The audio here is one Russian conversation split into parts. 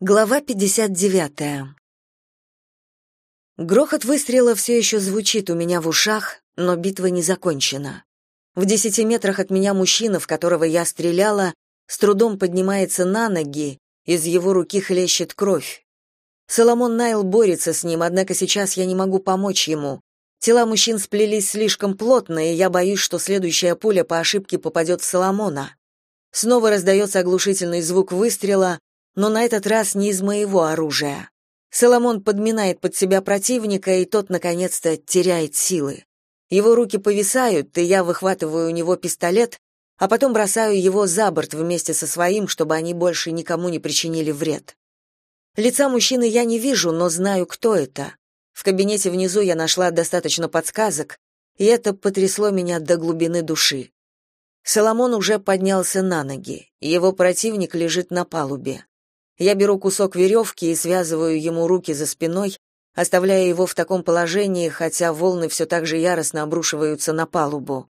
Глава 59. Грохот выстрела все еще звучит у меня в ушах, но битва не закончена. В десяти метрах от меня мужчина, в которого я стреляла, с трудом поднимается на ноги, из его руки хлещет кровь. Соломон Найл борется с ним, однако сейчас я не могу помочь ему. Тела мужчин сплелись слишком плотно, и я боюсь, что следующая пуля по ошибке попадет в Соломона. Снова раздается оглушительный звук выстрела, но на этот раз не из моего оружия. Соломон подминает под себя противника, и тот, наконец-то, теряет силы. Его руки повисают, и я выхватываю у него пистолет, а потом бросаю его за борт вместе со своим, чтобы они больше никому не причинили вред. Лица мужчины я не вижу, но знаю, кто это. В кабинете внизу я нашла достаточно подсказок, и это потрясло меня до глубины души. Соломон уже поднялся на ноги. Его противник лежит на палубе. Я беру кусок веревки и связываю ему руки за спиной, оставляя его в таком положении, хотя волны все так же яростно обрушиваются на палубу.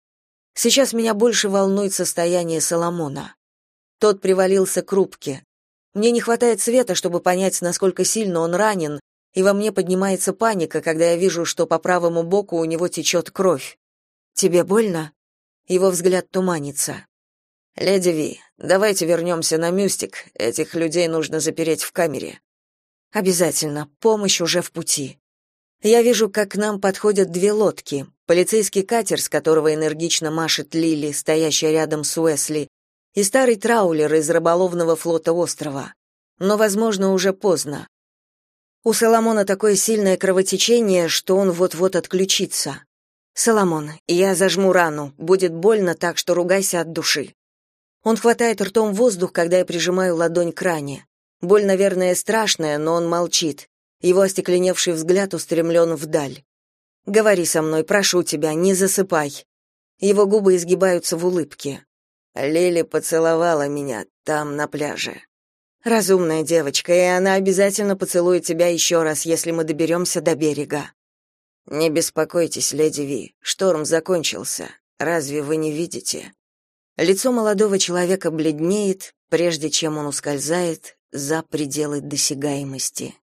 Сейчас меня больше волнует состояние Соломона. Тот привалился к рубке. Мне не хватает света, чтобы понять, насколько сильно он ранен, и во мне поднимается паника, когда я вижу, что по правому боку у него течет кровь. «Тебе больно?» Его взгляд туманится. «Леди Ви, давайте вернемся на Мюстик. Этих людей нужно запереть в камере». «Обязательно. Помощь уже в пути». Я вижу, как к нам подходят две лодки. Полицейский катер, с которого энергично машет Лили, стоящая рядом с Уэсли, и старый траулер из рыболовного флота острова. Но, возможно, уже поздно. У Соломона такое сильное кровотечение, что он вот-вот отключится. «Соломон, я зажму рану. Будет больно так, что ругайся от души». Он хватает ртом воздух, когда я прижимаю ладонь к ране. Боль, наверное, страшная, но он молчит. Его остекленевший взгляд устремлен вдаль. «Говори со мной, прошу тебя, не засыпай». Его губы изгибаются в улыбке. Лили поцеловала меня там, на пляже. Разумная девочка, и она обязательно поцелует тебя еще раз, если мы доберемся до берега. Не беспокойтесь, леди Ви, шторм закончился. Разве вы не видите? Лицо молодого человека бледнеет, прежде чем он ускользает за пределы досягаемости.